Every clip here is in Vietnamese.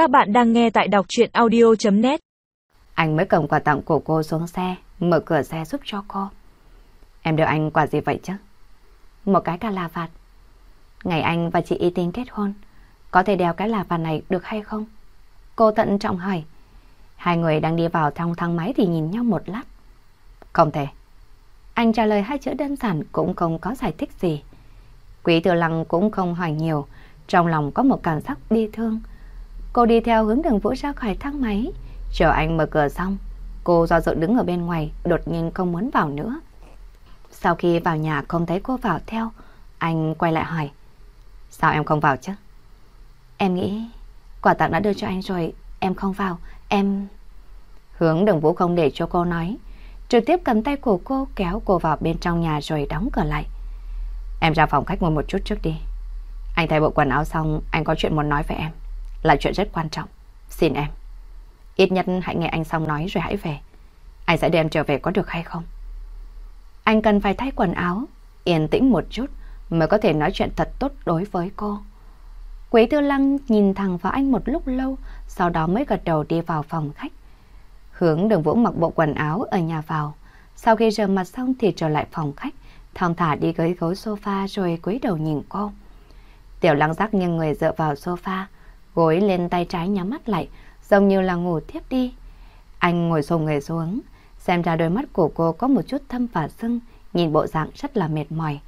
Các bạn đang nghe tại đọc chuyện audio.net Anh mới cầm quà tặng của cô xuống xe, mở cửa xe giúp cho cô. Em đưa anh quà gì vậy chứ? Một cái cà la vạt. Ngày anh và chị Y Tinh kết hôn, có thể đeo cái là vạt này được hay không? Cô thận trọng hỏi. Hai người đang đi vào trong thang máy thì nhìn nhau một lát. Không thể. Anh trả lời hai chữ đơn giản cũng không có giải thích gì. Quý Tử Lăng cũng không hỏi nhiều, trong lòng có một cảm giác bi thương. Cô đi theo hướng đường vũ ra khỏi thang máy, chờ anh mở cửa xong. Cô do dự đứng ở bên ngoài, đột nhiên không muốn vào nữa. Sau khi vào nhà không thấy cô vào theo, anh quay lại hỏi. Sao em không vào chứ? Em nghĩ quà tặng đã đưa cho anh rồi, em không vào, em... Hướng đường vũ không để cho cô nói, trực tiếp cầm tay của cô kéo cô vào bên trong nhà rồi đóng cửa lại. Em ra phòng khách ngồi một chút trước đi. Anh thay bộ quần áo xong, anh có chuyện muốn nói với em. Là chuyện rất quan trọng. Xin em. Ít nhất hãy nghe anh xong nói rồi hãy về. Anh sẽ đem trở về có được hay không? Anh cần phải thay quần áo, yên tĩnh một chút mới có thể nói chuyện thật tốt đối với cô. Quế Tư Lăng nhìn thẳng vào anh một lúc lâu, sau đó mới gật đầu đi vào phòng khách. Hướng đường vũ mặc bộ quần áo ở nhà vào. Sau khi rửa mặt xong thì trở lại phòng khách, thong thả đi gối gối sofa rồi cúi đầu nhìn cô. Tiểu lăng giác nghiêng người dựa vào sofa, gối lên tay trái nhắm mắt lại, giống như là ngủ tiếp đi. Anh ngồi xổm người xuống, xem ra đôi mắt của cô có một chút thâm và sưng, nhìn bộ dạng rất là mệt mỏi.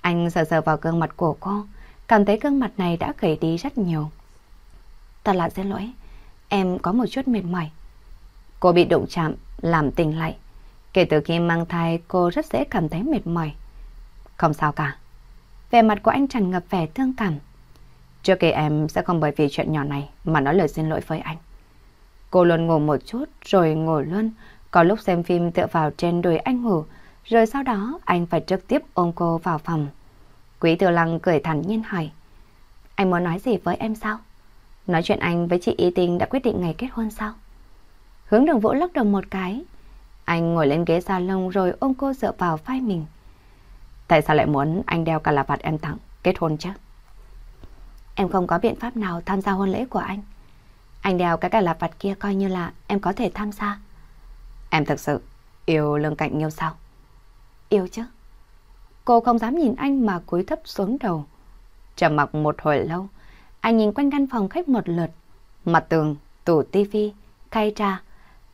Anh sờ sờ vào gương mặt của cô, cảm thấy gương mặt này đã gầy đi rất nhiều. Thật là xin lỗi, em có một chút mệt mỏi. Cô bị đụng chạm, làm tỉnh lại. Kể từ khi mang thai, cô rất dễ cảm thấy mệt mỏi. Không sao cả. Về mặt của anh tràn ngập vẻ thương cảm. Trước kia em sẽ không bởi vì chuyện nhỏ này mà nói lời xin lỗi với anh. Cô luôn ngủ một chút rồi ngồi luôn, có lúc xem phim tựa vào trên đùi anh ngủ, rồi sau đó anh phải trực tiếp ôm cô vào phòng. Quý Tiểu Lăng cười thản nhiên hỏi. Anh muốn nói gì với em sao? Nói chuyện anh với chị Y Tinh đã quyết định ngày kết hôn sao? Hướng đường vũ lắc đầu một cái. Anh ngồi lên ghế salon rồi ôm cô dựa vào vai mình. Tại sao lại muốn anh đeo cả là vạt em tặng kết hôn chứ? Em không có biện pháp nào tham gia hôn lễ của anh. Anh đeo cái cà lạt vặt kia coi như là em có thể tham gia. Em thực sự yêu lương cạnh yêu sao? Yêu chứ. Cô không dám nhìn anh mà cúi thấp xuống đầu. Trầm mặc một hồi lâu, anh nhìn quanh căn phòng khách một lượt. Mặt tường, tủ tivi, khay trà,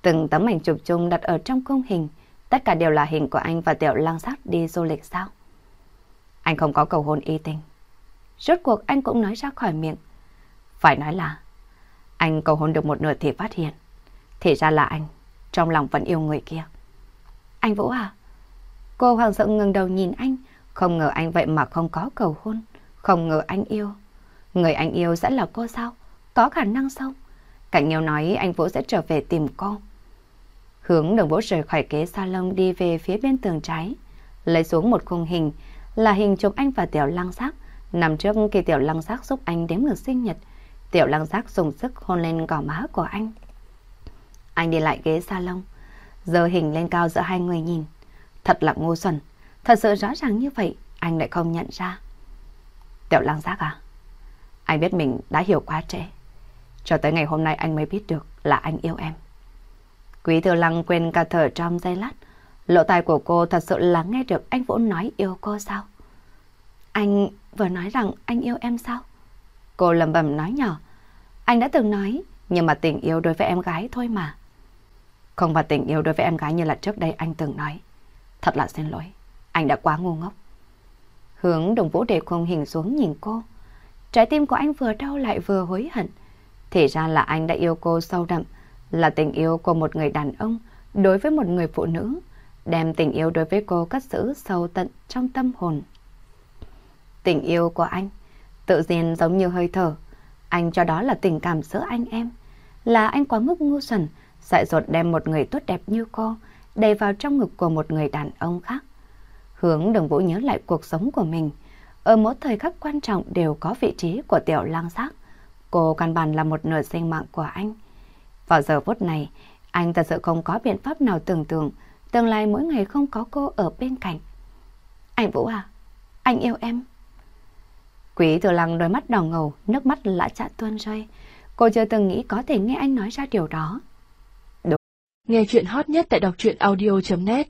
từng tấm ảnh chụp chung đặt ở trong khung hình. Tất cả đều là hình của anh và tiểu lang sắc đi du lịch sao? Anh không có cầu hôn y tinh. Rốt cuộc anh cũng nói ra khỏi miệng. Phải nói là anh cầu hôn được một nửa thì phát hiện. Thì ra là anh, trong lòng vẫn yêu người kia. Anh Vũ à? Cô hoàng sợ ngừng đầu nhìn anh, không ngờ anh vậy mà không có cầu hôn, không ngờ anh yêu. Người anh yêu sẽ là cô sao? Có khả năng sao? Cảnh nhiều nói anh Vũ sẽ trở về tìm cô. Hướng đường Vũ rời khỏi kế salon đi về phía bên tường trái, lấy xuống một khung hình, là hình chụp anh và Tiểu Lăng Giác. Nằm trước khi Tiểu Lăng Giác giúp anh đếm ngược sinh nhật, Tiểu Lăng Giác dùng sức hôn lên gò má của anh. Anh đi lại ghế salon, giơ hình lên cao giữa hai người nhìn. Thật là ngu xuẩn, thật sự rõ ràng như vậy, anh lại không nhận ra. Tiểu Lăng Giác à? Anh biết mình đã hiểu quá trễ. Cho tới ngày hôm nay anh mới biết được là anh yêu em. Quý thư Lăng quên cả thở trong giây lát, lộ tai của cô thật sự là nghe được anh Vũ nói yêu cô sao? Anh vừa nói rằng anh yêu em sao? Cô lầm bầm nói nhỏ. Anh đã từng nói, nhưng mà tình yêu đối với em gái thôi mà. Không phải tình yêu đối với em gái như là trước đây anh từng nói. Thật là xin lỗi, anh đã quá ngu ngốc. Hướng đồng vũ để khung hình xuống nhìn cô. Trái tim của anh vừa đau lại vừa hối hận. Thì ra là anh đã yêu cô sâu đậm, là tình yêu của một người đàn ông đối với một người phụ nữ đem tình yêu đối với cô cất giữ sâu tận trong tâm hồn. Tình yêu của anh tự nhiên giống như hơi thở, anh cho đó là tình cảm giữa anh em, là anh quá mức ngu xuẩn, dại dột đem một người tốt đẹp như cô đầy vào trong ngực của một người đàn ông khác. Hướng đường vũ nhớ lại cuộc sống của mình, ở mỗi thời khắc quan trọng đều có vị trí của tiểu lang giác. Cô căn bản là một nửa sinh mạng của anh. Vào giờ phút này, anh thật sự không có biện pháp nào tưởng tượng tương lai mỗi ngày không có cô ở bên cạnh. Anh Vũ à, anh yêu em. Quý tử lăng đôi mắt đỏ ngầu, nước mắt lã chạ tuôn rơi. Cô chưa từng nghĩ có thể nghe anh nói ra điều đó. Nghe chuyện hot nhất tại đọc truyện audio.net